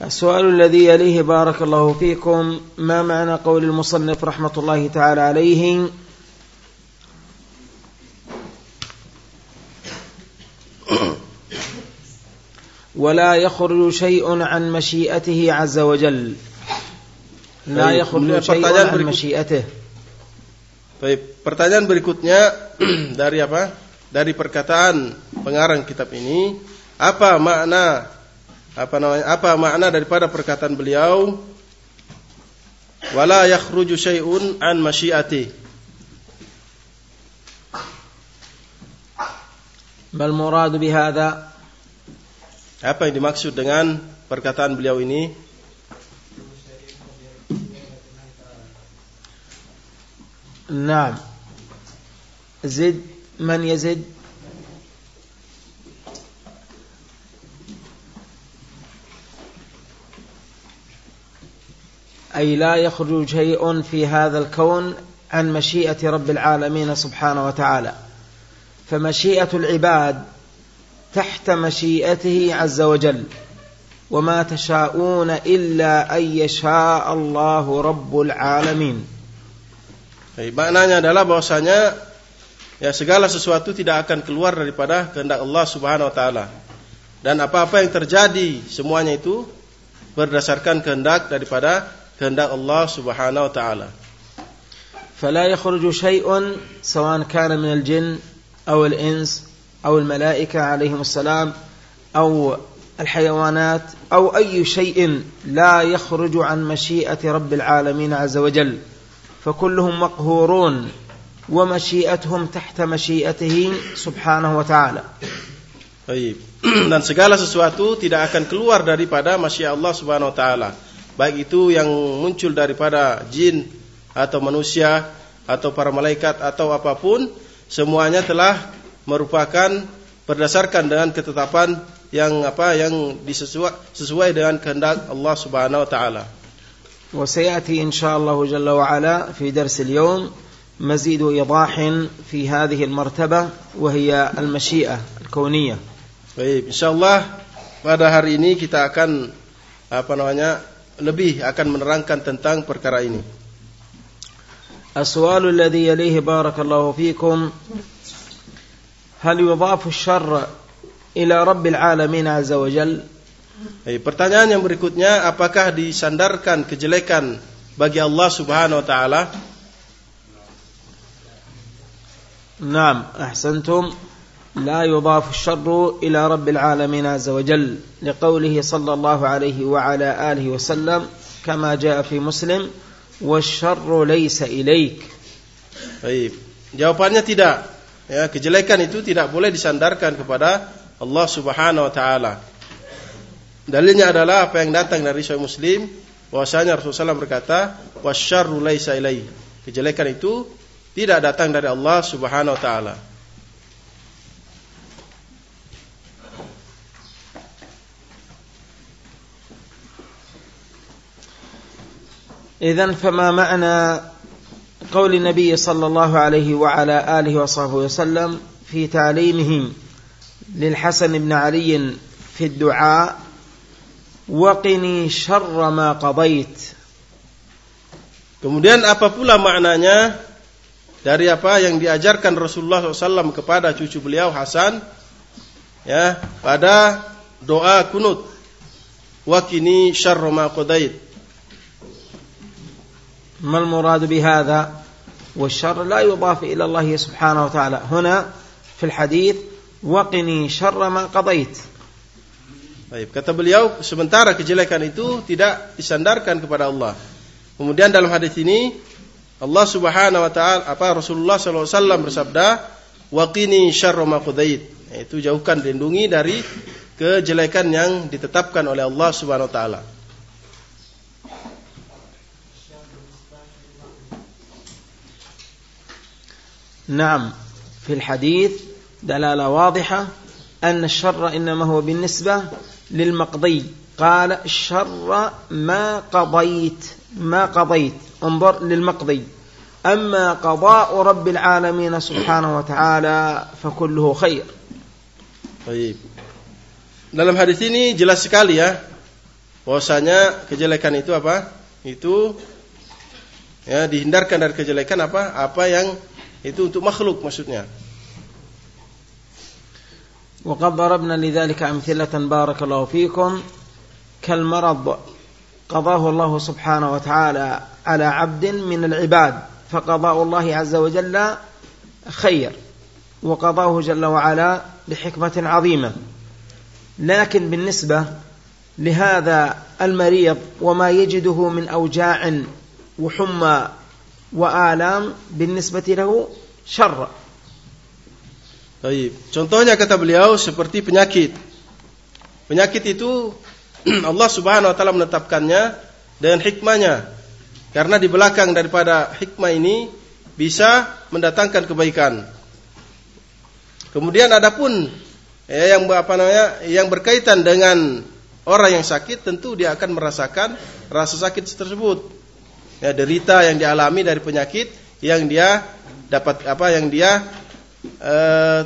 السؤال الذي يليه بارك الله فيكم ما معنى قول المصنف رحمة الله تعالى عليه؟ ولا يخرج شيء عن مشيئته عز وجل. لا يخرج شيء عن مشيئته. Baik, pertanyaan berikutnya dari apa? Dari perkataan pengarang kitab ini, apa makna apa namanya? Apa makna daripada perkataan beliau? Wala yakhruju syai'un an masyiati. Bal murad bihadza apa yang dimaksud dengan perkataan beliau ini? Naam. Zid man yazid? أي لا يخرج شيء في هذا الكون عن مشيئة رب العالمين سبحانه وتعالى فمشيئة العباد تحت مشيئته عز وجل وما تشاءون إلا أن يشاء الله رب العالمين Jadi, maknanya adalah bahwasanya ya segala sesuatu tidak akan keluar daripada kehendak Allah Subhanahu wa taala. Dan apa-apa yang terjadi semuanya itu berdasarkan kehendak daripada kehendak Allah Subhanahu wa taala. فلا يخرج شيء سواء كان من الجن أو الإنس أو الملائكة عليهم السلام أو الحيوانات أو أي شيء لا يخرج عن مشيئة رب العالمين عز وجل فكلهم مقهورون ومشيئتهم تحت مشيئته سبحانه وتعالى Baik. Dan segala sesuatu tidak akan keluar daripada masya Allah Subhanahu wa taala. Baik itu yang muncul daripada jin atau manusia atau para malaikat atau apapun, semuanya telah merupakan berdasarkan dengan ketetapan yang apa yang disesuai sesuai dengan kehendak Allah Subhanahu wa taala. وسيأتي إن شاء الله جل وعلا في درس اليوم مزيد إيضاح في هذه المرتبة وهي المشيئة الكونية Baik, insyaallah pada hari ini kita akan apa namanya lebih akan menerangkan tentang perkara ini. السؤال الذي يليه بارك الله فيكم هل يضاف الشر إلى رب العالمين عز وجل Baik, pertanyaan yang berikutnya apakah disandarkan kejelekan bagi Allah Subhanahu wa taala? نعم أحسنتم لا يضاف الشر إلى رب العالمين عز وجل لقوله صلى الله عليه وعلى آله وسلم كما جاء في مسلم والشر ليس إليك Baik. Jawabannya tidak. Ya, kejelekan itu tidak boleh disandarkan kepada Allah Subhanahu wa taala. Dalilnya adalah apa yang datang dari Sahih Muslim bahwasanya Rasulullah SAW berkata, "Wasyarru laisa ilaihi." Kejelekan itu tidak datang dari Allah Subhanahu wa taala. إذا فما معنى قول النبي صلى الله عليه وعلى آله وصحبه وسلم في تعليمه للحسن بن علي في الدعاء وقني شر ما قضيت Kemudian apa pula maknanya dari apa yang diajarkan Rasulullah SAW kepada cucu beliau Hasan ya pada doa kunut wakini syarra ma qadait ما المراد بهذا والشر لا يضاف إلى الله سبحانه وتعالى هنا في الحديث وقني شر ما قضيت Baik, kata beliau sementara kejelekan itu tidak disandarkan kepada Allah. Kemudian dalam hadis ini Allah Subhanahu wa taala apa Rasulullah sallallahu alaihi wasallam bersabda, "Waqini syarra ma qadait." Itu jauhkan lindungi dari kejelekan yang ditetapkan oleh Allah Subhanahu wa taala. نعم في الحديث دلالة واضحة أن الشر إنما هو بالنسبة للمقضي قال الشر ما قضيت ما قضيت انظر للمقضي أما قضاء رب العالمين سبحانه وتعالى فكله خير Baik. Dalam hadis ini jelas sekali ya bahwasanya kejelekan itu apa? Itu ya dihindarkan dari kejelekan apa? Apa yang itu untuk makhluk maksudnya. وقد ضربنا لذلك أمثلة بارك الله فيكم كالمرض قضاه الله سبحانه وتعالى على عبد من العباد فقضاء الله عز وجل خير وقضاه جل وعلا لحكمة عظيمة لكن بالنسبة لهذا المريض وما يجده من أوجاع وحمى وآلام بالنسبة له شر Baik. Contohnya kata beliau seperti penyakit. Penyakit itu Allah Subhanahu wa taala menetapkannya dengan hikmahnya. Karena di belakang daripada hikmah ini bisa mendatangkan kebaikan. Kemudian adapun ya, yang apa namanya yang berkaitan dengan orang yang sakit tentu dia akan merasakan rasa sakit tersebut. Ya, derita yang dialami dari penyakit yang dia dapat apa yang dia eh,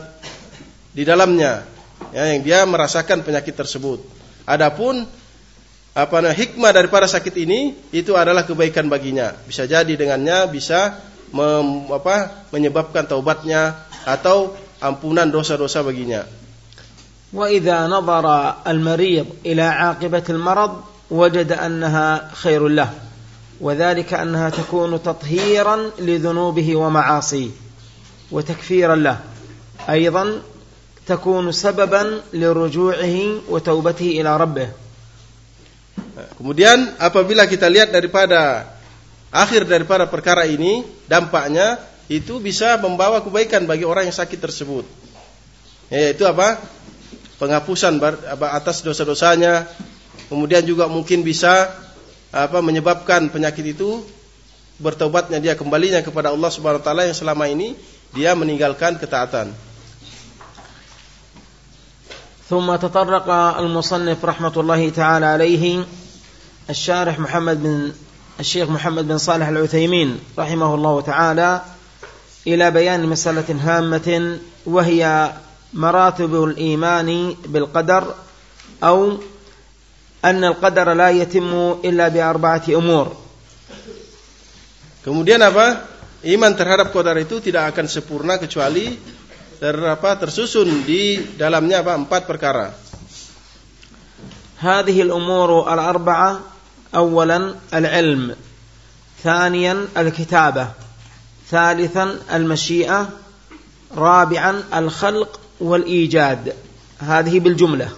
di dalamnya ya, yang dia merasakan penyakit tersebut. Adapun apa nah, hikmah daripada sakit ini itu adalah kebaikan baginya. Bisa jadi dengannya bisa mem, apa, menyebabkan taubatnya atau ampunan dosa-dosa baginya. وإذا نظر المريض إلى عاقبة المرض وجد أنها خير له وذلك أنها تكون تطهيرا لذنوبه ومعاصيه وتكفيرا له أيضا تكون سببا لرجوعه وتوبته إلى ربه Kemudian apabila kita lihat daripada akhir daripada perkara ini, dampaknya itu bisa membawa kebaikan bagi orang yang sakit tersebut. Yaitu apa? Penghapusan atas dosa-dosanya. Kemudian juga mungkin bisa apa menyebabkan penyakit itu bertobatnya dia kembalinya kepada Allah Subhanahu wa taala yang selama ini dia meninggalkan ketaatan. ثم تطرق المصنف رحمة الله تعالى عليه الشارح محمد بن الشيخ محمد بن صالح العثيمين رحمه الله تعالى إلى بيان مسألة هامة وهي مراتب الإيمان بالقدر أو أن القدر لا يتم إلا بأربعة أمور Kemudian apa? Iman terhadap qadar itu tidak akan sempurna kecuali ter, apa, tersusun di dalamnya apa? Empat perkara. هذه الأمور الأربعة أولا العلم ثانيا الكتابة ثالثا المشيئة رابعا الخلق والإيجاد هذه بالجملة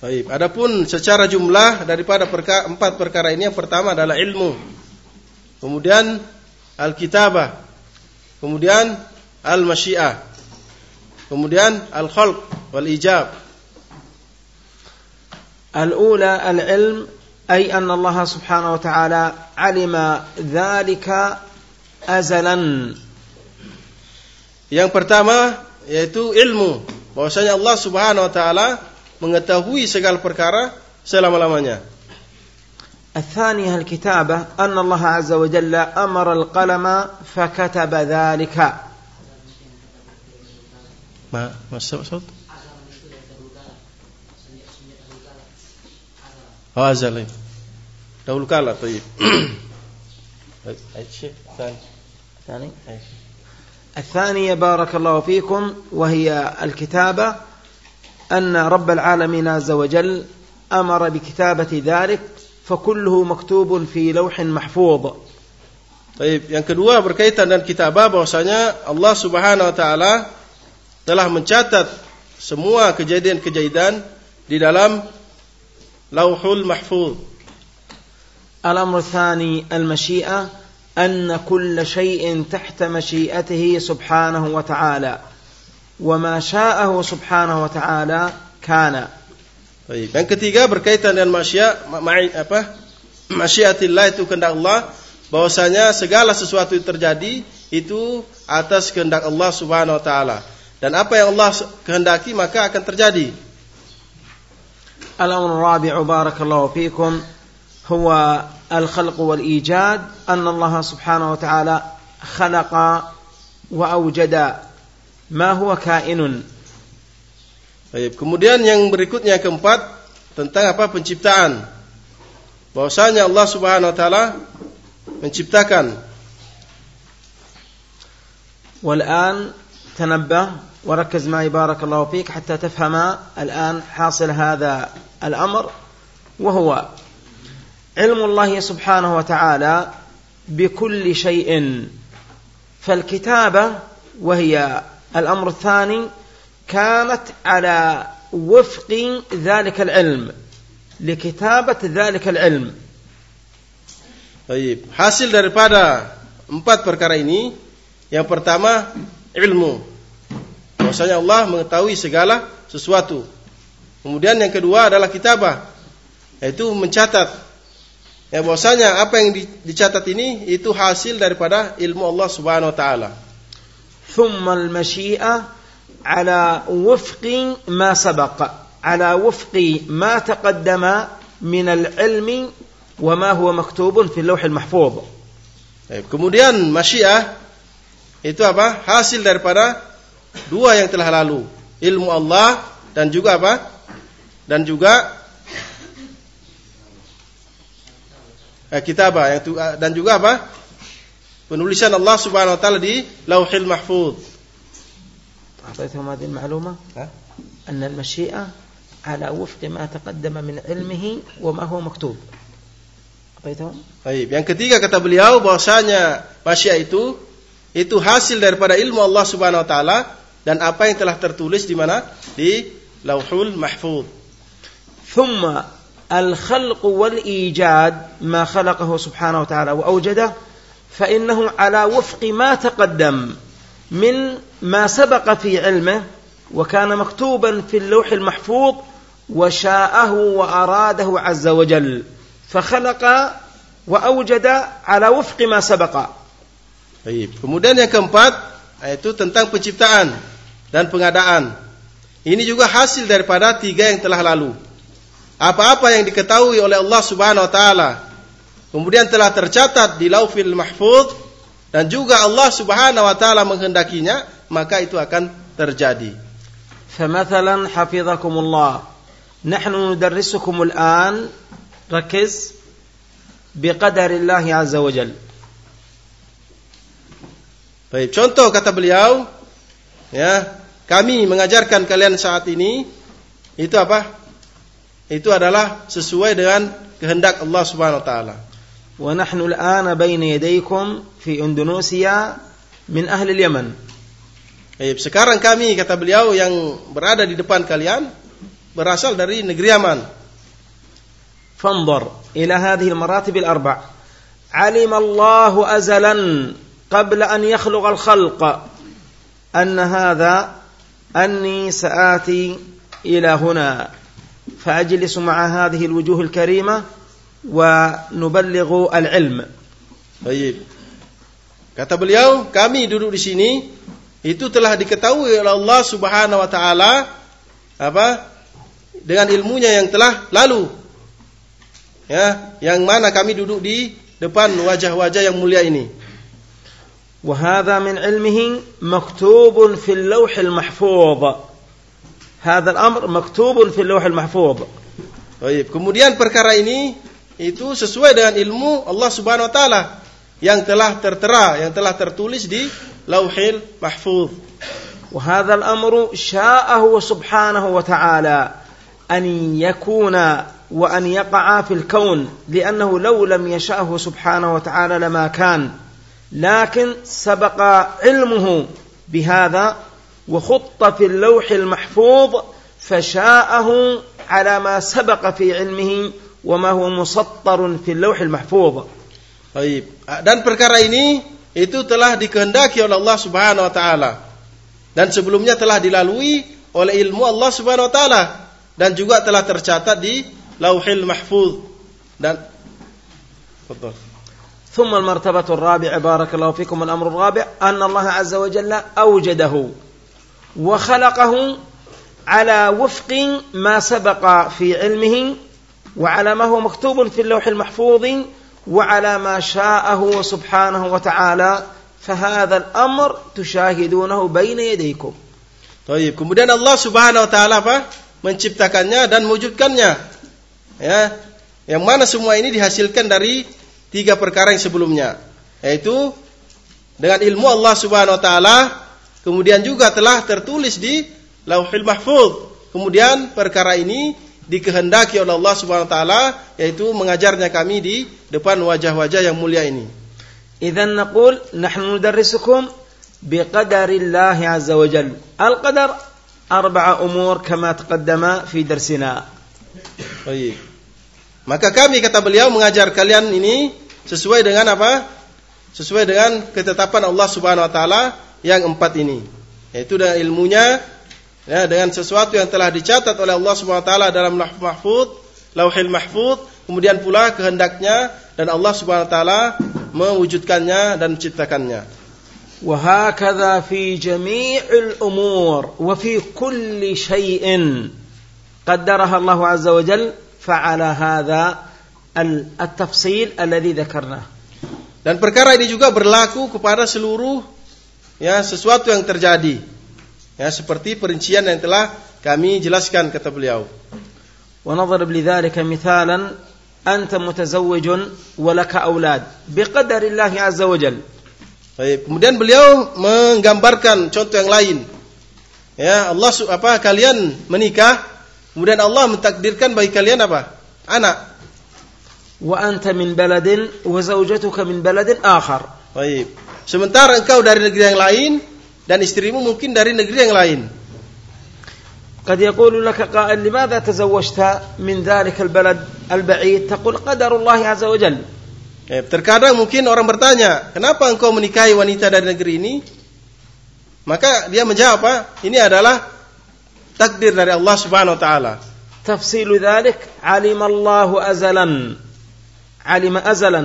Baik, adapun secara jumlah daripada perka, empat perkara ini yang pertama adalah ilmu. Kemudian al-kitabah. Kemudian al-masyiah. Kemudian al-khalq wal ijab. Al-ula al-ilm ay anna Allah Subhanahu wa ta'ala alima dzalika azalan. Yang pertama yaitu ilmu. Bahwasanya Allah Subhanahu wa taala mengetahui segala perkara selama-lamanya. الثانية الكتابة أن الله عز وجل أمر القلم فكتب ذلك. ما ما صوت؟ Oh azali. Dahulu kala طيب. الشيء الثاني الثاني الثانية بارك الله فيكم وهي الكتابة أن رب العالمين عز وجل أمر بكتابة ذلك فكله مكتوب في لوح محفوظ Baik, yang kedua berkaitan dengan kitabah bahwasanya Allah Subhanahu wa taala telah mencatat semua kejadian-kejadian di dalam Lauhul Mahfuz. الأمر الثاني المشيئة أن كل شيء تحت مشيئته سبحانه وتعالى وما شاءه سبحانه وتعالى كان Baik. Yang ketiga berkaitan dengan masya ma, apa? Masyiatillah itu kehendak Allah bahwasanya segala sesuatu yang terjadi itu atas kehendak Allah Subhanahu wa taala. Dan apa yang Allah kehendaki maka akan terjadi. الأمر الرابع بارك الله فيكم هو الخلق والإيجاد أن الله سبحانه وتعالى خلق وأوجد ما هو كائن Baik. Kemudian yang berikutnya keempat tentang apa penciptaan. Bahwasanya Allah Subhanahu wa taala menciptakan. والآن تنبه وركز معي بارك الله فيك حتى تفهم الآن حاصل هذا الأمر وهو علم الله سبحانه وتعالى بكل شيء فالكتابة وهي الأمر الثاني كانت على وفق ذلك العلم لكتابة ذلك العلم Baik, hasil daripada empat perkara ini yang pertama ilmu. Bahwasanya Allah mengetahui segala sesuatu. Kemudian yang kedua adalah kitabah, yaitu mencatat. Ya bahwasanya apa yang dicatat ini itu hasil daripada ilmu Allah Subhanahu wa taala. ثم المشيئة على وفق ما سبق على وفق ما تقدم من العلم وما هو مكتوب في اللوح المحفوظ Kemudian masyiah itu apa? Hasil daripada dua yang telah lalu, ilmu Allah dan juga apa? Dan juga eh, kitabah yang dan juga apa? penulisan Allah Subhanahu wa taala di Lauhil Mahfuz. أعطيتهم هذه المعلومة أن المشيئة على وفق ما تقدم من علمه وما هو مكتوب أعطيتهم Baik, yang ketiga kata beliau bahwasanya masyiah itu itu hasil daripada ilmu Allah Subhanahu wa taala dan apa yang telah tertulis di mana? Di Lauhul Mahfuz. ثم الخلق والإيجاد ما خلقه سبحانه وتعالى وأوجده فإنه على وفق ما تقدم من ما سبق في علمه وكان مكتوبا في اللوح المحفوظ وشاءه وأراده عز وجل فخلق وأوجد على وفق ما سبق Baik. Kemudian yang keempat yaitu tentang penciptaan dan pengadaan. Ini juga hasil daripada tiga yang telah lalu. Apa-apa yang diketahui oleh Allah Subhanahu wa taala kemudian telah tercatat di Laufil Mahfuz dan juga Allah Subhanahu wa taala menghendakinya, maka itu akan terjadi. فمثلا حفظكم الله نحن ندرسكم الآن ركز بقدر الله عز وجل Baik, contoh kata beliau, ya, kami mengajarkan kalian saat ini itu apa? Itu adalah sesuai dengan kehendak Allah Subhanahu wa taala. ونحن الآن بين يديكم في إندونيسيا من أهل اليمن. طيب sekarang kami kata beliau yang berada di depan kalian berasal dari negeri Yaman. فانظر إلى هذه المراتب الأربع. علم الله أزلا قبل أن يخلق الخلق أن هذا أني سآتي إلى هنا فأجلس مع هذه الوجوه الكريمة ونبلغ العلم Baik. Kata beliau, kami duduk di sini itu telah diketahui oleh Allah Subhanahu wa taala apa? Dengan ilmunya yang telah lalu. Ya, yang mana kami duduk di depan wajah-wajah yang mulia ini. وهذا من علمه مكتوب في اللوح المحفوظ هذا الأمر مكتوب في اللوح المحفوظ Baik, kemudian perkara ini itu sesuai dengan ilmu Allah Subhanahu wa taala yang telah tertera, yang telah tertulis di Lauhil Mahfuz. وهذا الأمر شاءه سبحانه وتعالى أن يكون وأن يقع في الكون لأنه لو لم يشأه سبحانه وتعالى لما كان لكن سبق علمه بهذا وخط في اللوح المحفوظ فشاءه على ما سبق في علمه وما هو مسطر في اللوح المحفوظ Baik. Dan perkara ini itu telah dikehendaki oleh Allah Subhanahu wa taala. Dan sebelumnya telah dilalui oleh ilmu Allah Subhanahu wa taala dan juga telah tercatat di Lauhil Mahfuz. Dan Betul. ثم المرتبة الرابعة بارك الله فيكم الأمر الرابع أن الله عز وجل أوجده وخلقه على وفق ما سبق في علمه وعلى ما هو مكتوب في اللوح المحفوظ وعلى ما شاءه سبحانه وتعالى فهذا الأمر تشاهدونه بين يديكم Baik. Kemudian Allah Subhanahu wa taala apa? menciptakannya dan mewujudkannya Ya, yang mana semua ini dihasilkan dari tiga perkara yang sebelumnya, yaitu dengan ilmu Allah Subhanahu wa taala, kemudian juga telah tertulis di Lauhul Mahfuz. Kemudian perkara ini dikehendaki oleh Allah Subhanahu wa taala yaitu mengajarnya kami di depan wajah-wajah yang mulia ini. Idzan naqul nahnu nudarrisukum biqadari Allah azza wa jalla. Al-qadar arba'a umur kama taqaddama fi darsina. Baik. Maka kami kata beliau mengajar kalian ini sesuai dengan apa? Sesuai dengan ketetapan Allah Subhanahu wa taala yang empat ini. Yaitu dengan ilmunya ya, dengan sesuatu yang telah dicatat oleh Allah Subhanahu wa taala dalam lauh mahfud, lauhil mahfud, kemudian pula kehendaknya dan Allah Subhanahu wa taala mewujudkannya dan menciptakannya. Wa fi jami'il umur wa fi kulli syai'in qaddaraha Allah azza wa fa'ala hadha al-tafsil. Dan perkara ini juga berlaku kepada seluruh ya sesuatu yang terjadi Ya seperti perincian yang telah kami jelaskan kata beliau. ونضرب لذلك مثالا أنت متزوج ولك أولاد بقدر الله عز وجل Baik, kemudian beliau menggambarkan contoh yang lain. Ya, Allah apa kalian menikah, kemudian Allah mentakdirkan bagi kalian apa? Anak. وأنت من بلد وزوجتك من بلد آخر Baik. Sementara engkau dari negeri yang lain dan istrimu mungkin dari negeri yang lain. قد يقول لك قائل لماذا تزوجت من ذلك البلد البعيد تقول قدر الله عز وجل Ya, terkadang mungkin orang bertanya, kenapa engkau menikahi wanita dari negeri ini? Maka dia menjawab apa? Ini adalah takdir dari Allah Subhanahu wa taala. تفصيل ذلك علم الله أزلا علم أزلا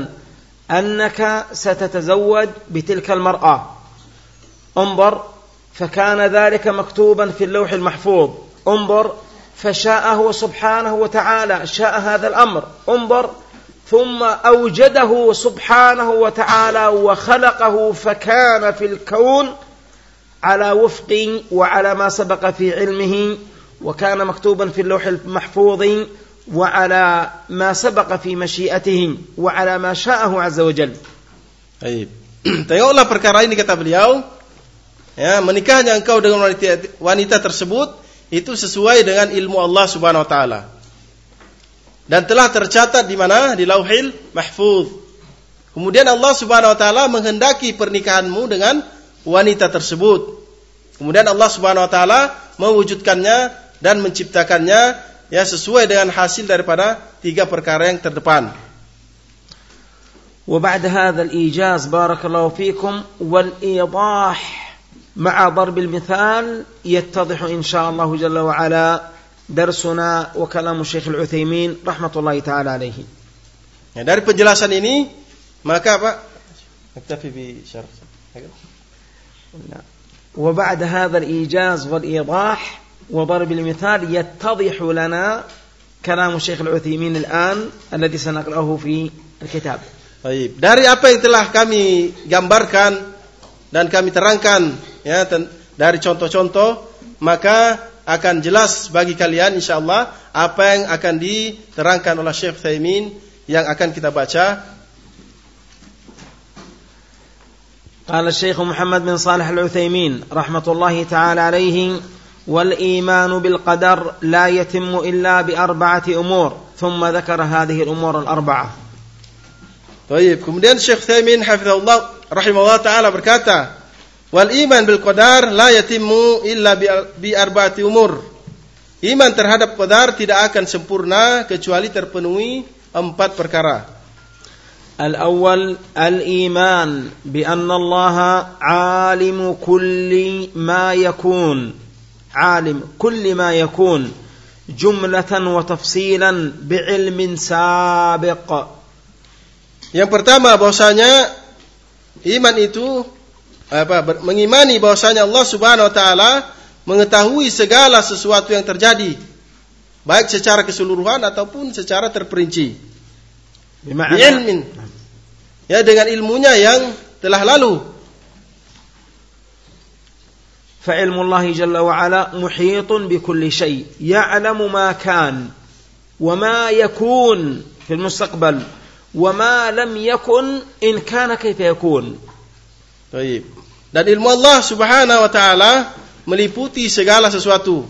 أنك ستتزوج بتلك المرأة انظر فكان ذلك مكتوبا في اللوح المحفوظ انظر فشاءه سبحانه وتعالى شاء هذا الأمر انظر ثم أوجده سبحانه وتعالى وخلقه فكان في الكون على وفق وعلى ما سبق في علمه وكان مكتوبا في اللوح المحفوظ وعلى ما سبق في مشيئته وعلى ما شاءه عز وجل Baik. Tengoklah perkara ini kata beliau. Ya, menikahnya engkau dengan wanita, wanita tersebut itu sesuai dengan ilmu Allah Subhanahu wa taala. Dan telah tercatat di mana? Di Lauhil Mahfuz. Kemudian Allah Subhanahu wa taala menghendaki pernikahanmu dengan wanita tersebut. Kemudian Allah Subhanahu wa taala mewujudkannya dan menciptakannya ya sesuai dengan hasil daripada tiga perkara yang terdepan. وبعد هذا الإيجاز بارك الله فيكم والإيضاح مع ضرب المثال يتضح إن شاء الله جل وعلا درسنا وكلام الشيخ العثيمين رحمة الله تعالى عليه. Ya, dari penjelasan ini maka? Naktafi bi syarh. وبعد هذا الإيجاز والإيضاح وضرب المثال يتضح لنا كلام الشيخ العثيمين الآن الذي سنقرأه في الكتاب Baik, dari apa yang telah kami gambarkan dan kami terangkan ya ten- dari contoh-contoh maka akan jelas bagi kalian insyaallah apa yang akan diterangkan oleh Syekh Thaimin yang akan kita baca قال الشيخ محمد بن صالح العثيمين رحمة الله تعالى عليه والإيمان بالقدر لا يتم إلا بأربعة أمور ثم ذكر هذه الأمور الأربعة Baik, kemudian Syekh Thaimin hafizahullah rahimahullah taala berkata, "Wal iman bil qadar la yatimmu illa bi, bi arba'ati umur." Iman terhadap qadar tidak akan sempurna kecuali terpenuhi empat perkara. الأول الإيمان بأن الله عالم كل ما يكون عالم كل ما يكون جملة وتفصيلا بعلم سابق Yang pertama bahwasanya iman itu apa ber- mengimani bahwasanya Allah Subhanahu wa taala mengetahui segala sesuatu yang terjadi baik secara keseluruhan ataupun secara terperinci. بمعنى Bi'ilmin. Ya dengan ilmunya yang telah lalu. فعلم الله جل وعلا محيط بكل شيء يعلم ما كان وما يكون في المستقبل وما لم يكن إن كان كيف يكون طيب dan ilmu Allah subhanahu wa ta'ala meliputi segala sesuatu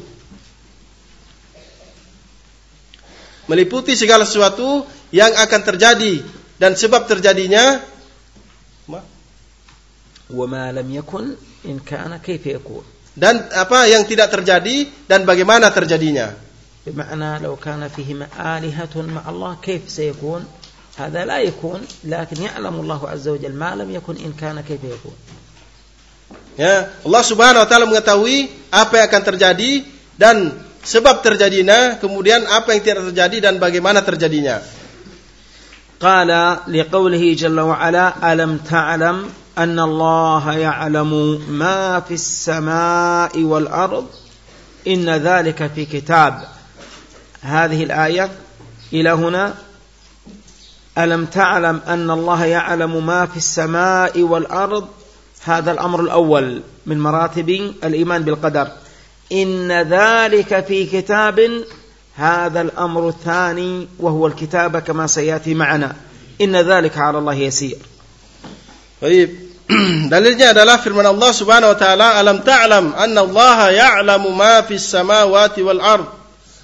meliputi segala sesuatu yang akan terjadi dan sebab terjadinya وما لم يكن إن كان كيف يكون dan apa yang tidak terjadi dan bagaimana terjadinya بمعنى لو كان فيهما آلهة مع الله كيف سيكون هذا لا يكون لكن يعلم الله عز وجل ما لم يكن إن كان كيف يكون Ya, Allah Subhanahu wa taala mengetahui apa yang akan terjadi dan sebab terjadinya, kemudian apa yang tidak terjadi dan bagaimana terjadinya. قال لقوله جل وعلا ألم تعلم أن الله يعلم ما في السماء والأرض إن ذلك في كتاب هذه الآية إلى هنا ألم تعلم أن الله يعلم ما في السماء والأرض هذا الأمر الأول من مراتب الإيمان بالقدر إن ذلك في كتاب هذا الأمر الثاني وهو الكتاب كما سيأتي معنا إن ذلك على الله يسير طيب dalilnya adalah firman Allah Subhanahu wa taala alam ta'lam anna Allah ya'lamu ma fis samawati wal ard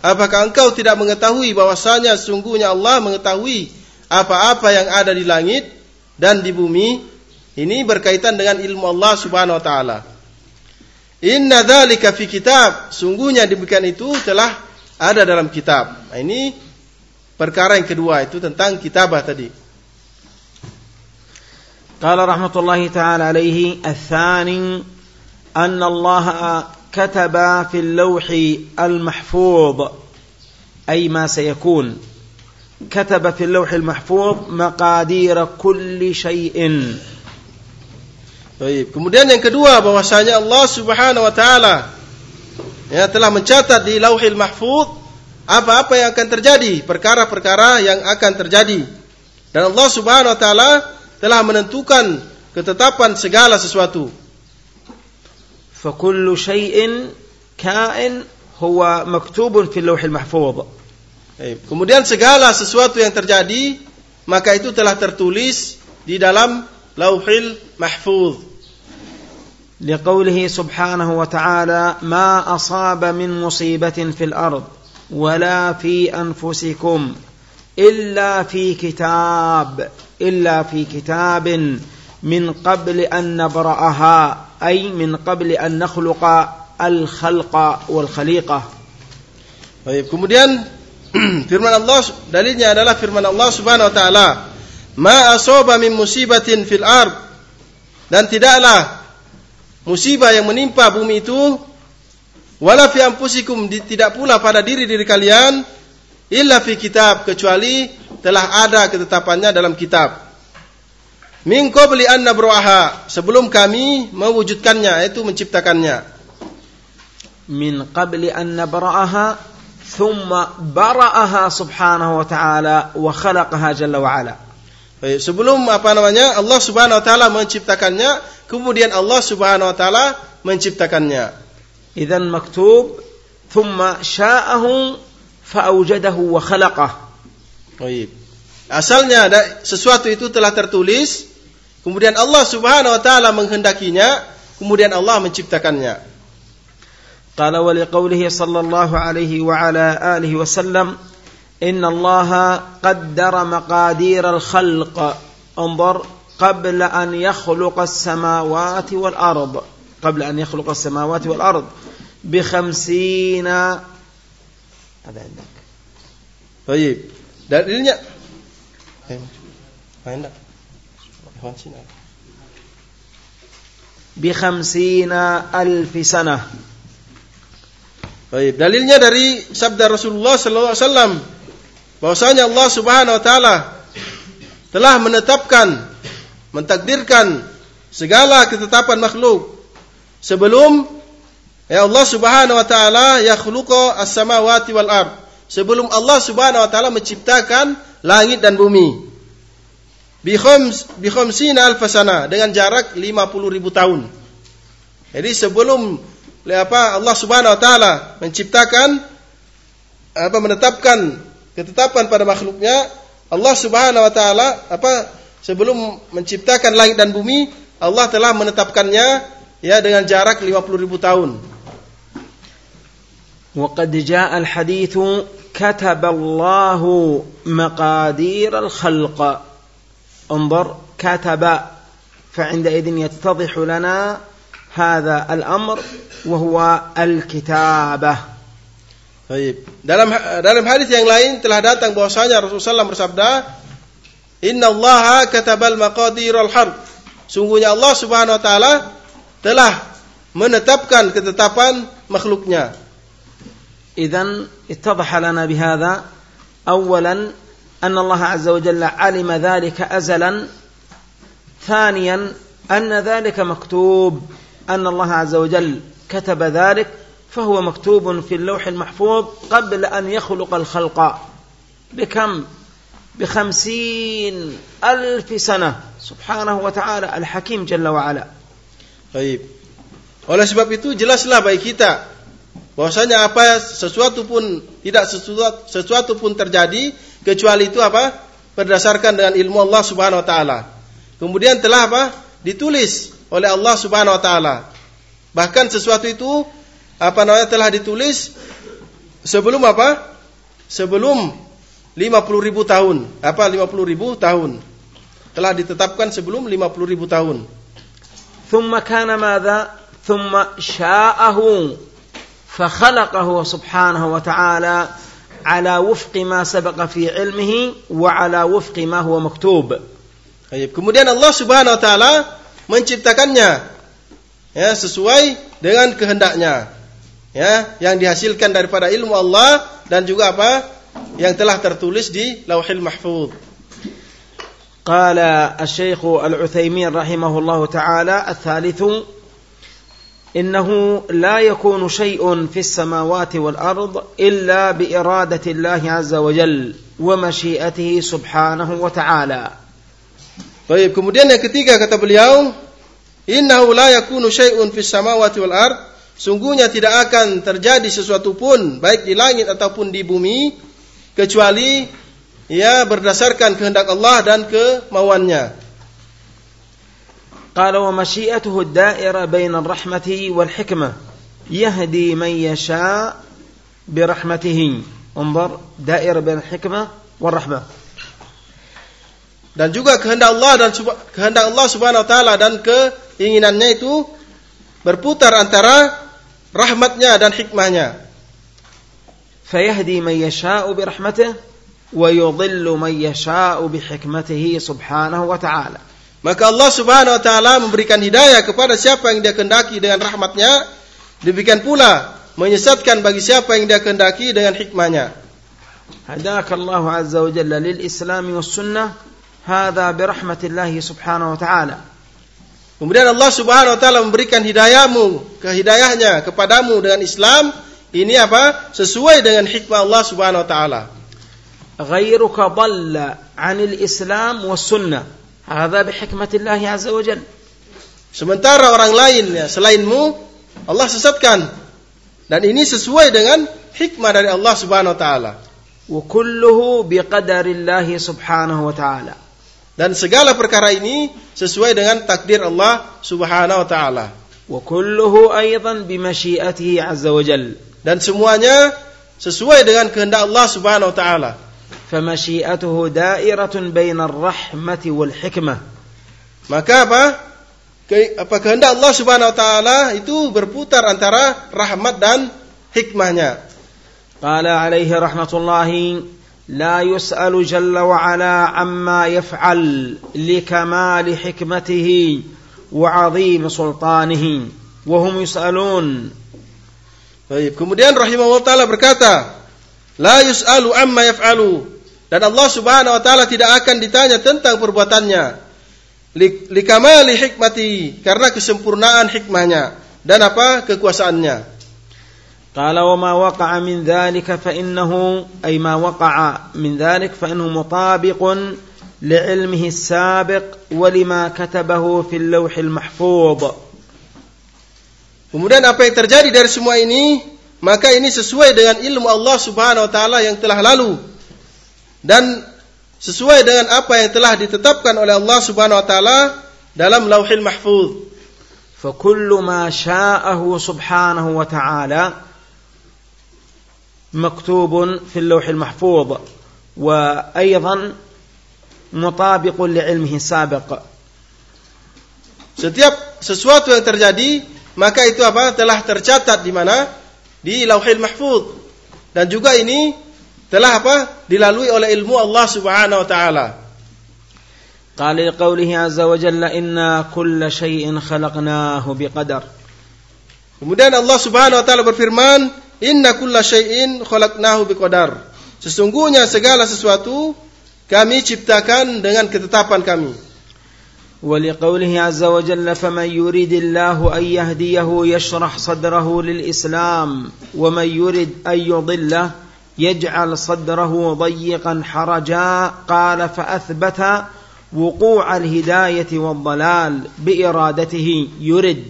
Apakah engkau tidak mengetahui bahwasanya sungguhnya Allah mengetahui apa-apa yang ada di langit dan di bumi ini berkaitan dengan ilmu Allah Subhanahu wa taala. Inna dzalika fi kitab, sungguhnya demikian itu telah ada dalam kitab. Nah, ini perkara yang kedua itu tentang kitabah tadi. Qala rahmatullahi taala alaihi ats-tsani anna Allah kataba fil lawhi al-mahfuz ay ma sayakun كتب في اللوح المحفوظ مقادير كل شيء Baik. Kemudian yang kedua bahwasanya Allah Subhanahu wa taala ya telah mencatat di Lauhil Mahfuz apa-apa yang akan terjadi, perkara-perkara yang akan terjadi. Dan Allah Subhanahu wa taala telah menentukan ketetapan segala sesuatu. فكل شيء كائن هو مكتوب في اللوح المحفوظ Kemudian segala sesuatu yang terjadi maka itu telah tertulis di dalam Lauhil Mahfuz. لقوله سبحانه وتعالى ما أصاب من مصيبة في الأرض ولا في أنفسكم إلا في كتاب إلا في كتاب من قبل أن نبرأها أي من قبل أن نخلق الخلق والخليقة Baik, kemudian firman Allah dalilnya adalah firman Allah Subhanahu wa taala, "Ma min musibatin fil ard" dan tidaklah musibah yang menimpa bumi itu wala fi anfusikum tidak pula pada diri-diri kalian illa fi kitab kecuali telah ada ketetapannya dalam kitab. Min qabli an nabru'aha sebelum kami mewujudkannya yaitu menciptakannya. Min qabli an nabra'aha thumma bara'aha subhanahu wa ta'ala wa khalaqaha jalla wa ala. Baik, sebelum apa namanya Allah Subhanahu wa taala menciptakannya, kemudian Allah Subhanahu wa taala menciptakannya. Idzan maktub thumma sya'ahu fa'awjadahu wa khalaqah. Baik. Asalnya sesuatu itu telah tertulis Kemudian Allah Subhanahu wa taala menghendakinya, kemudian Allah menciptakannya. قال ولقوله صلى الله عليه وعلى آله وسلم إن الله قدر مقادير الخلق. انظر قبل أن يخلق السماوات والأرض قبل أن يخلق السماوات والأرض بخمسين هذا عندك. طيب dalilnya عندك Bikhamsina alfi sana. Baik, dalilnya dari sabda Rasulullah sallallahu alaihi wasallam bahwasanya Allah Subhanahu wa taala telah menetapkan mentakdirkan segala ketetapan makhluk sebelum ya Allah Subhanahu wa taala yakhluqa as-samawati wal ard. Sebelum Allah Subhanahu wa taala menciptakan langit dan bumi. Bikhams bikhamsina alfasana dengan jarak 50 ribu tahun. Jadi sebelum apa Allah Subhanahu wa taala menciptakan apa menetapkan ketetapan pada makhluknya Allah Subhanahu wa taala apa sebelum menciptakan langit dan bumi Allah telah menetapkannya ya dengan jarak 50 ribu tahun. وقد جاء الحديث كتب الله مقادير الخلق انظر كتب فعندئذ يتضح لنا هذا الأمر وهو الكتابة Baik. Dalam dalam hadis yang lain telah datang bahwasanya Rasulullah SAW bersabda, "Inna Allah katabal maqadirul harb." Sungguhnya Allah Subhanahu wa taala telah menetapkan ketetapan makhluknya. إذا اتضح لنا بهذا أولا أن الله عز وجل علم ذلك أزلا ثانيا أن ذلك مكتوب أن الله عز وجل كتب ذلك فهو مكتوب في اللوح المحفوظ قبل أن يخلق الخلق بكم بخمسين ألف سنة سبحانه وتعالى الحكيم جل وعلا Baik. Oleh sebab itu jelaslah bagi kita bahwasanya apa sesuatu pun tidak sesuatu, sesuatu pun terjadi kecuali itu apa berdasarkan dengan ilmu Allah Subhanahu wa taala. Kemudian telah apa ditulis oleh Allah Subhanahu wa taala. Bahkan sesuatu itu apa namanya telah ditulis sebelum apa? Sebelum 50 ribu tahun. Apa 50 ribu tahun? Telah ditetapkan sebelum 50 ribu tahun. ثم كان ماذا ثم شاءه فخلقه سبحانه وتعالى على وفق ما سبق في علمه وعلى وفق ما هو مكتوب Baik. Kemudian Allah Subhanahu wa taala menciptakannya ya sesuai dengan kehendaknya. Ya, yang dihasilkan daripada ilmu Allah dan juga apa? Yang telah tertulis di Lauhil Mahfuz. قال الشيخ العثيمين رحمه الله تعالى الثالث انه لا يكون شيء في السماوات والارض الا باراده الله عز وجل ومشيئته سبحانه وتعالى Baik, kemudian yang ketiga kata beliau, innahu la yakunu syai'un fis samawati wal ard. Sungguhnya tidak akan terjadi sesuatu pun baik di langit ataupun di bumi kecuali ya berdasarkan kehendak Allah dan kemauannya. قال ومشيئته الدائرة بين الرحمة والحكمة يهدي من يشاء برحمته انظر دائرة بين الحكمة والرحمة dan juga kehendak Allah dan kehendak Allah Subhanahu wa taala dan keinginannya itu berputar antara rahmatnya dan hikmahnya. Fayahdi man yasha'u bi rahmatih wa yudhillu man yasha'u bi hikmatihi subhanahu wa ta'ala. Maka Allah Subhanahu wa taala memberikan hidayah kepada siapa yang dia kehendaki dengan rahmatnya, demikian pula menyesatkan bagi siapa yang dia kehendaki dengan hikmahnya. Hadakallahu azza wa jalla lil Islam was sunnah Hada birahmatillahi subhanahu wa ta'ala. Kemudian Allah subhanahu wa ta'ala memberikan hidayahmu, kehidayahnya kepadamu dengan Islam. Ini apa? Sesuai dengan hikmah Allah subhanahu wa ta'ala. Ghairuka dhalla anil Islam wa sunnah. Hada bihikmatillahi azza wa. Sementara orang lain ya, selainmu Allah sesatkan. Dan ini sesuai dengan hikmah dari Allah Subhanahu wa taala. Wa kulluhu biqadarillahi subhanahu wa taala. Dan segala perkara ini sesuai dengan takdir Allah Subhanahu wa taala. وكله أيضا بمشيئته عز وجل Dan semuanya sesuai dengan kehendak Allah Subhanahu wa taala. فمشيئته دائرة بين الرحمة والحكمة Maka apa? Ke, apa kehendak Allah Subhanahu wa taala itu berputar antara rahmat dan hikmahnya. قال عليه رحمة الله لا يسأل جل وعلا عما يفعل لكمال حكمته وعظيم سلطانه وهم يسألون Baik, kemudian rahimahullah taala berkata, la yus'alu amma yaf'alu. Dan Allah Subhanahu wa taala tidak akan ditanya tentang perbuatannya. Li- Likamali hikmati, karena kesempurnaan hikmahnya dan apa? kekuasaannya. قال وما وقع من ذلك فإنه أي ما وقع من ذلك فإنه مطابق لعلمه السابق ولما كتبه في اللوح المحفوظ Kemudian apa yang terjadi dari semua ini, maka ini sesuai dengan ilmu Allah Subhanahu wa taala yang telah lalu dan sesuai dengan apa yang telah ditetapkan oleh Allah Subhanahu wa taala dalam Lauhil Mahfuz. فكل ما شاءه سبحانه وتعالى مكتوب في اللوح المحفوظ وأيضا مطابق لعلمه السابق Setiap sesuatu yang terjadi, maka itu apa? Telah tercatat di mana? Di Lauhil Mahfuz. Dan juga ini telah apa? Dilalui oleh ilmu Allah Subhanahu wa taala. قال لقوله عز وجل إنا كل شيء خلقناه بقدر Kemudian Allah Subhanahu wa taala berfirman, "Inna kulla syai'in khalaqnahu biqadar." Sesungguhnya segala sesuatu kami ciptakan dengan ketetapan kami. ولقوله عز وجل فمن يريد الله أن يهديه يشرح صدره للإسلام ومن يريد أن يضله يجعل صدره ضيقا حرجا قال فأثبت وقوع الهداية والضلال بإرادته يرد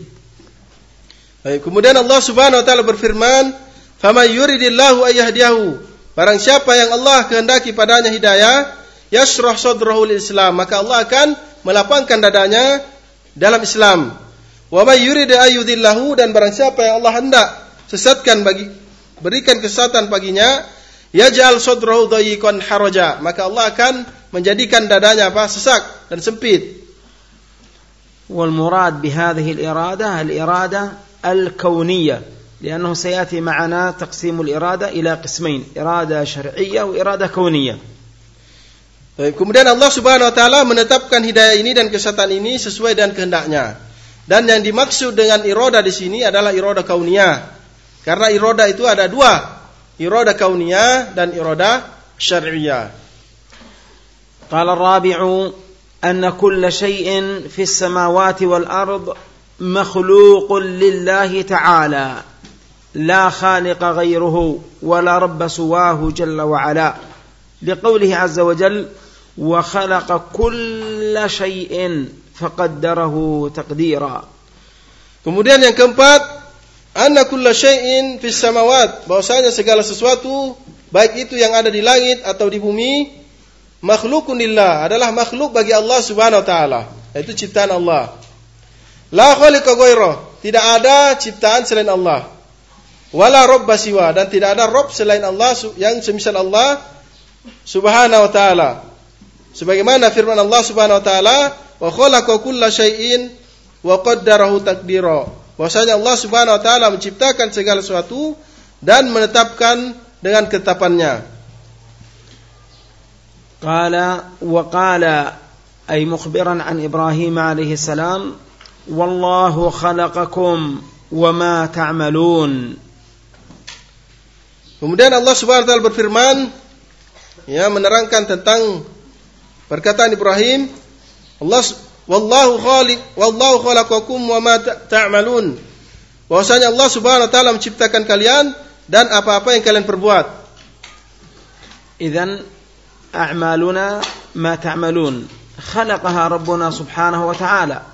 Baik, kemudian Allah Subhanahu wa taala berfirman, "Faman yuridillahu ayyahdiyahu." Barang siapa yang Allah kehendaki padanya hidayah, yashrah sadrahu lil Islam, maka Allah akan melapangkan dadanya dalam Islam. Wa may yurid ayyudillahu dan barang siapa yang Allah hendak sesatkan bagi berikan kesesatan baginya, yaj'al sadrahu dayiqan haraja, maka Allah akan menjadikan dadanya apa? sesak dan sempit. والمراد بهذه الإرادة الإرادة الكونية لأنه سيأتي معنا تقسيم الإرادة إلى قسمين إرادة شرعية وإرادة كونية Baik, Kemudian Allah Subhanahu wa taala menetapkan hidayah ini dan kesesatan ini sesuai dengan kehendaknya. Dan yang dimaksud dengan iroda di sini adalah iroda kauniyah. Karena iroda itu ada dua, iroda kauniyah dan iroda syariah. قال الرابع أن كل شيء في السماوات والأرض مخلوق لله تعالى لا خالق غيره ولا رب سواه جل وعلا لقوله عز وجل وخلق كل شيء فقدره تقديرا Kemudian yang keempat, anna kulla syai'in fis samawat, bahwasanya segala sesuatu baik itu yang ada di langit atau di bumi makhlukun lillah adalah makhluk bagi Allah Subhanahu wa taala, yaitu ciptaan Allah. La khaliqa ghairah, tidak ada ciptaan selain Allah. wala robba siwa. Dan tidak ada rob selain Allah yang semisal Allah subhanahu wa taala. Sebagaimana firman Allah subhanahu wa taala wa khalaqa kulla syai'in wa qaddarahu takdira bahwasanya Allah subhanahu wa taala menciptakan segala sesuatu dan menetapkan dengan ketetapannya. Qala wa qala ay mukhbiran an Ibrahim alaihi salam wallahu khalaqakum wa ma ta'malun ta Kemudian Allah Subhanahu wa taala berfirman ya menerangkan tentang perkataan Ibrahim Allah wallahu khaliq wallahu khalaqakum wa ma ta'malun. Bahwasanya Allah Subhanahu wa taala menciptakan kalian dan apa-apa yang kalian perbuat. Idzan a'maluna ma ta'malun. Khalaqaha Rabbuna Subhanahu wa taala.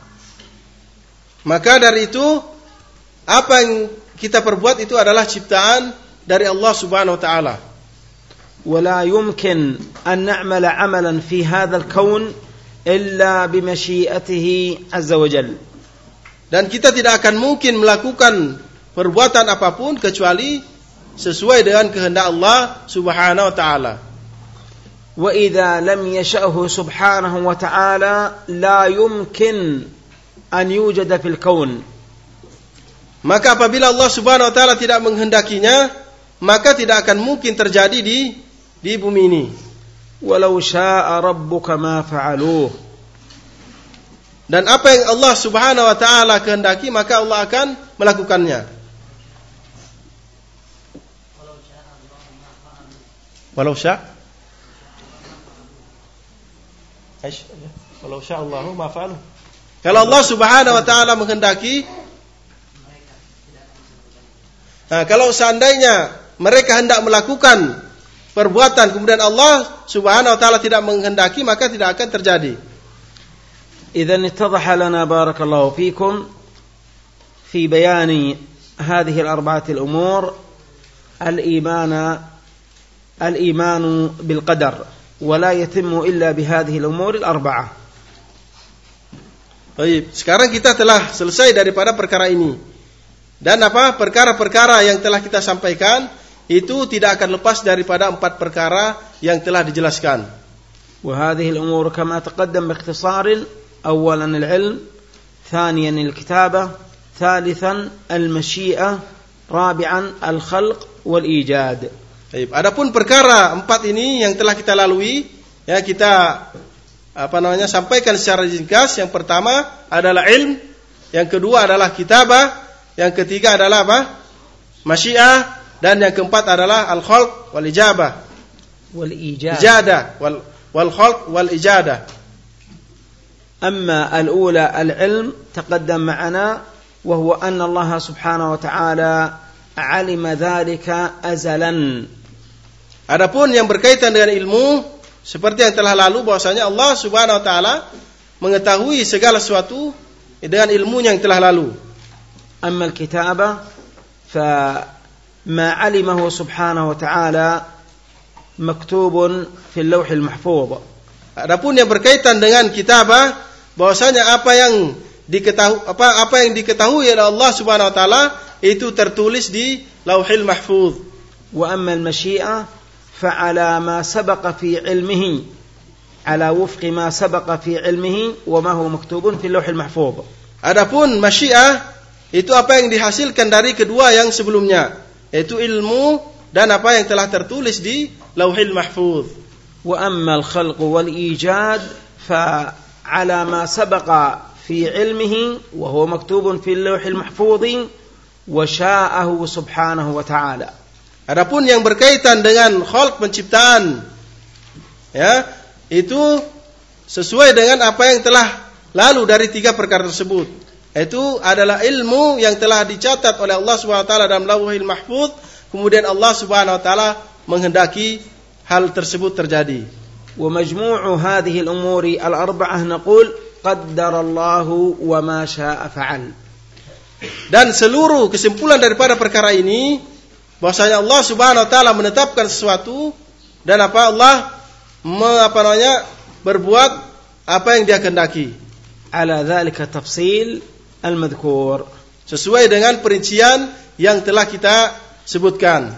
Maka dari itu apa yang kita perbuat itu adalah ciptaan dari Allah Subhanahu wa taala ولا يمكن أن نعمل عملا في هذا الكون إلا بمشيئته عز وجل dan kita tidak akan mungkin melakukan perbuatan apapun kecuali sesuai dengan kehendak Allah Subhanahu wa taala. وإذا لم يشأه سبحانه وتعالى لا يمكن أن يوجد في الكون Maka apabila Allah Subhanahu wa taala tidak menghendakinya, maka tidak akan mungkin terjadi di di bumi ini. Walau syaa rabbuka ma fa'aluh. Dan apa yang Allah Subhanahu wa taala kehendaki maka Allah akan melakukannya. Walau syaa Walau syaa Allahu ma fa'aluh. Kalau Allah Subhanahu wa taala menghendaki Nah, kalau seandainya mereka hendak melakukan perbuatan kemudian Allah Subhanahu wa taala tidak menghendaki maka tidak akan terjadi. إذا اتضح لنا بارك الله فيكم في بيان هذه الأربعة الأمور الإيمان الإيمان بالقدر ولا يتم إلا بهذه الأمور الأربعة Baik, sekarang kita telah selesai daripada perkara ini. Dan apa? Perkara-perkara yang telah kita sampaikan itu tidak akan lepas daripada empat perkara yang telah dijelaskan. وهذه الأمور كما تقدم باختصار أولا العلم ثانيا الكتابة ثالثا المشيئة رابعا الخلق والإيجاد Baik, adapun perkara empat ini yang telah kita lalui, ya kita apa namanya sampaikan secara ringkas. Yang pertama adalah ilm, yang kedua adalah kitabah, yang ketiga adalah apa? Masyiah dan yang keempat adalah al-khalq wal ijabah. Wal ijabah. Ijadah wal wal khalq wal ijadah. أما الأولى العلم تقدم معنا وهو أن الله سبحانه وتعالى علم ذلك أزلا Adapun yang berkaitan dengan ilmu seperti yang telah lalu bahwasanya Allah Subhanahu wa taala mengetahui segala sesuatu dengan ilmunya yang telah lalu. أما الكتابة فما علمه سبحانه وتعالى مكتوب في اللوح المحفوظ Adapun yang berkaitan dengan kitabah bahwasanya apa yang diketahui apa apa yang diketahui oleh Allah Subhanahu wa taala itu tertulis di Lauhil Mahfuz. وأما المشيئة فعلى ما سبق في علمه على وفق ما سبق في علمه وما هو مكتوب في اللوح المحفوظ Adapun masyiah itu apa yang dihasilkan dari kedua yang sebelumnya yaitu ilmu dan apa yang telah tertulis di Lauhil Mahfuz. Wa ammal khalq wal ijad fa ala ma sabaqa fi ilmihi wa huwa maktubun fi Lauhil Mahfuz wa sya'ahu subhanahu wa ta'ala. Adapun yang berkaitan dengan khalq penciptaan ya, itu sesuai dengan apa yang telah lalu dari tiga perkara tersebut. Itu adalah ilmu yang telah dicatat oleh Allah Subhanahu wa taala dalam Lauhil Mahfuz, kemudian Allah Subhanahu wa taala menghendaki hal tersebut terjadi. Wa majmu'u hadhihi al-umuri al-arba'ah naqul qaddarallahu wa ma syaa fa'al. Dan seluruh kesimpulan daripada perkara ini bahwasanya Allah Subhanahu wa taala menetapkan sesuatu dan apa Allah me, apa namanya berbuat apa yang dia kehendaki. Ala dzalika tafsil المذكور sesuai dengan perincian yang telah kita sebutkan.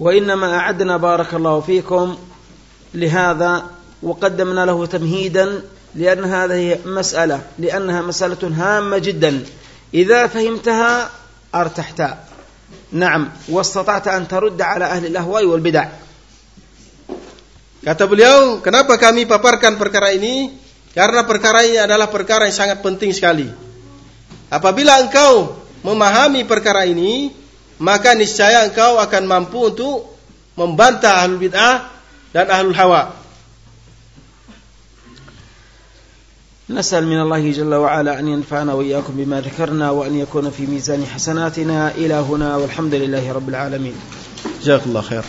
وإنما أعدنا بارك الله فيكم لهذا وقدمنا له تمهيدا لأن هذه مسألة لأنها مسألة هامة جدا إذا فهمتها أرتحت نعم واستطعت أن ترد على أهل الأهواء والبدع Kata beliau, kenapa kami paparkan perkara ini? Karena perkara ini adalah perkara yang sangat penting sekali. Apabila engkau memahami perkara ini, maka niscaya engkau akan mampu untuk membantah ahlul bid'ah dan ahlul hawa. نسأل من الله جل وعلا أن ينفعنا وإياكم بما ذكرنا وأن يكون في ميزان حسناتنا إلى هنا والحمد لله رب العالمين جزاك الله خير